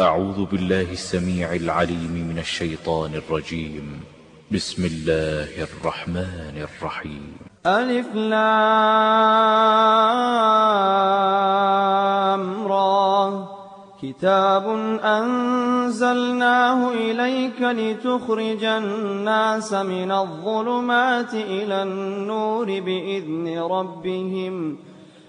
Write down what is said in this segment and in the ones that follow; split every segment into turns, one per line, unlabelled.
أعوذ بالله السميع العليم من الشيطان الرجيم. بسم الله الرحمن الرحيم.
ألف لام را. كتاب أنزلناه إليك لتخرج الناس من الظلمات إلى النور بإذن ربهم.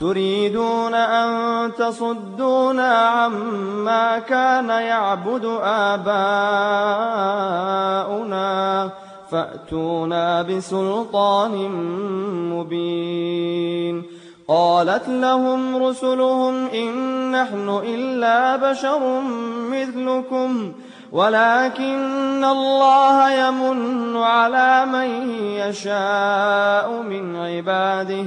تريدون أن تصدونا عما كان يعبد آباؤنا فأتونا بسلطان مبين. قالت لهم رسلهم إن نحن إلا بشر مثلكم ولكن الله يمن على من يشاء من عباده.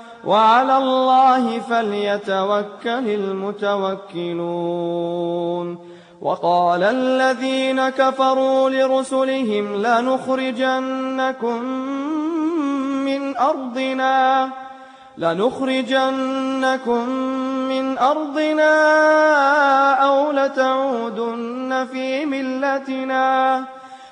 وعلى الله فليتوكل المتوكلون. وقال الذين كفروا لرسلهم لنخرجنكم من أرضنا لنخرجنكم من أرضنا أو لتعودن في ملتنا.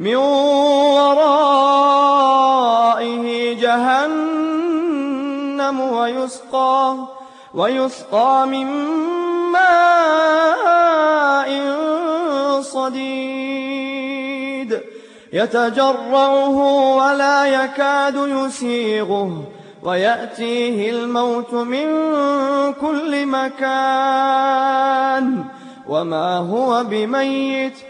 من ورائه جهنم ويسقى ويسقى من ماء صديد. يتجرعه ولا يكاد يسيغه ويأتيه الموت من كل مكان. وما هو بميت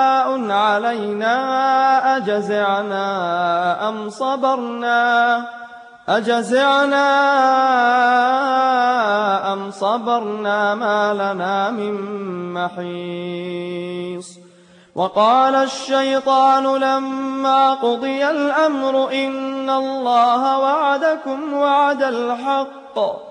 علينا أجزعنا أم صبرنا أجزعنا أم صبرنا ما لنا من محيص وقال الشيطان لما قضي الأمر إن الله وعدكم وعد الحق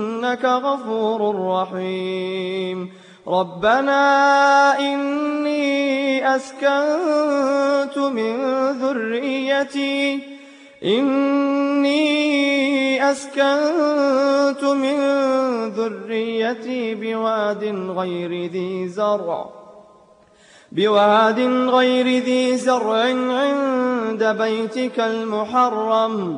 فإنك غفور رحيم. ربنا إني أسكنت من ذريتي. إني أسكنت من ذريتي بواد غير ذي زرع. بواد غير ذي زرع عند بيتك المحرم.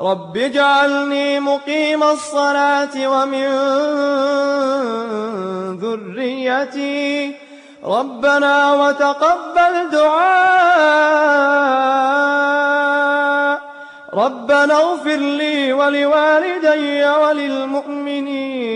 رب اجعلني مقيم الصلاة ومن ذريتي ربنا وتقبل دعاء ربنا اغفر لي ولوالدي وللمؤمنين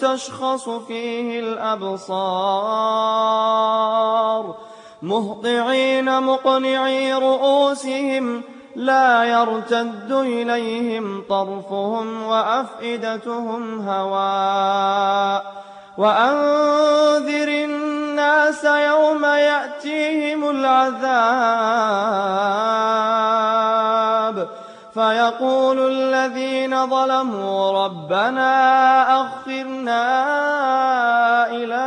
تشخص فيه الأبصار. مهطعين مقنعي رؤوسهم لا يرتد إليهم طرفهم وأفئدتهم هواء وأنذر الناس يوم يأتيهم العذاب. فيقول الذين ظلموا ربنا أخرنا إلى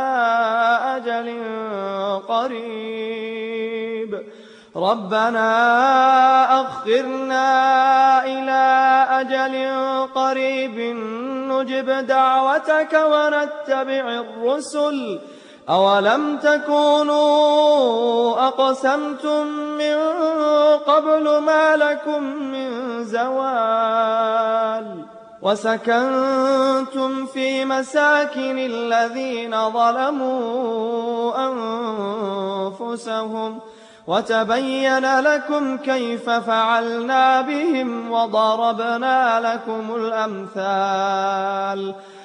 أجل قريب. ربنا أخرنا إلى أجل قريب. نجب دعوتك ونتبع الرسل. أولم تكونوا أقسمتم من قبل ما لكم من زوال وسكنتم في مساكن الذين ظلموا أنفسهم وتبين لكم كيف فعلنا بهم وضربنا لكم الأمثال